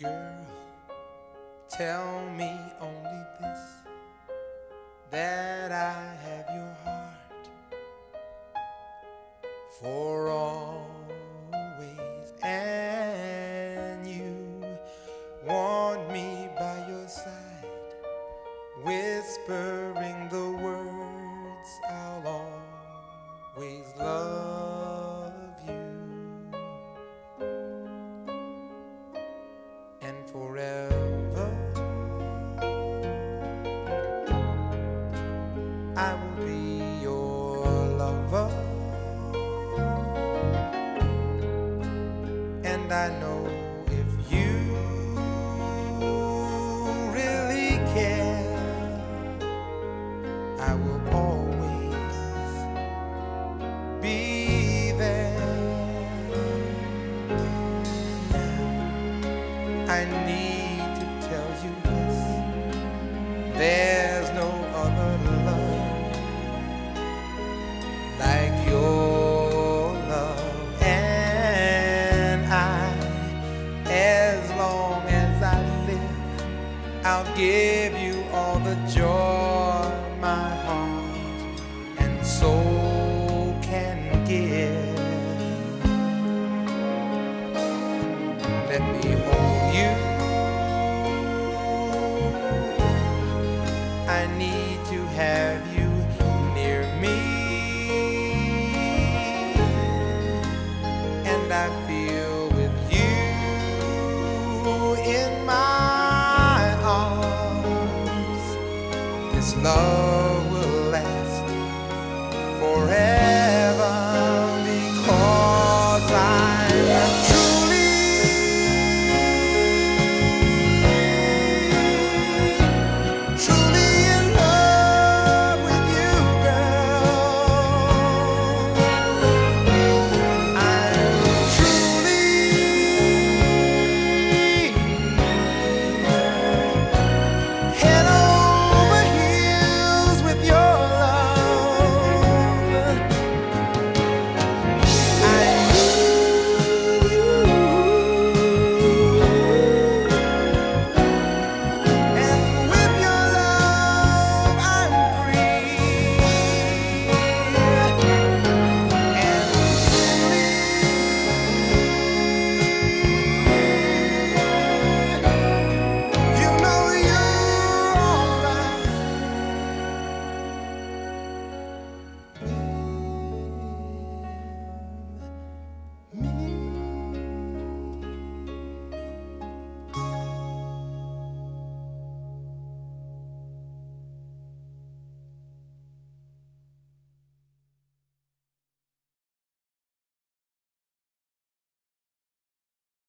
Girl, tell me only this that I have your heart for always, and you want me I will be your lover. And I know if you really care I will always be there. Now I need I, as long as I live, I'll give you all the joy my heart and soul can give. Let me hold you. I need to have you near me. And I feel in my arms. This love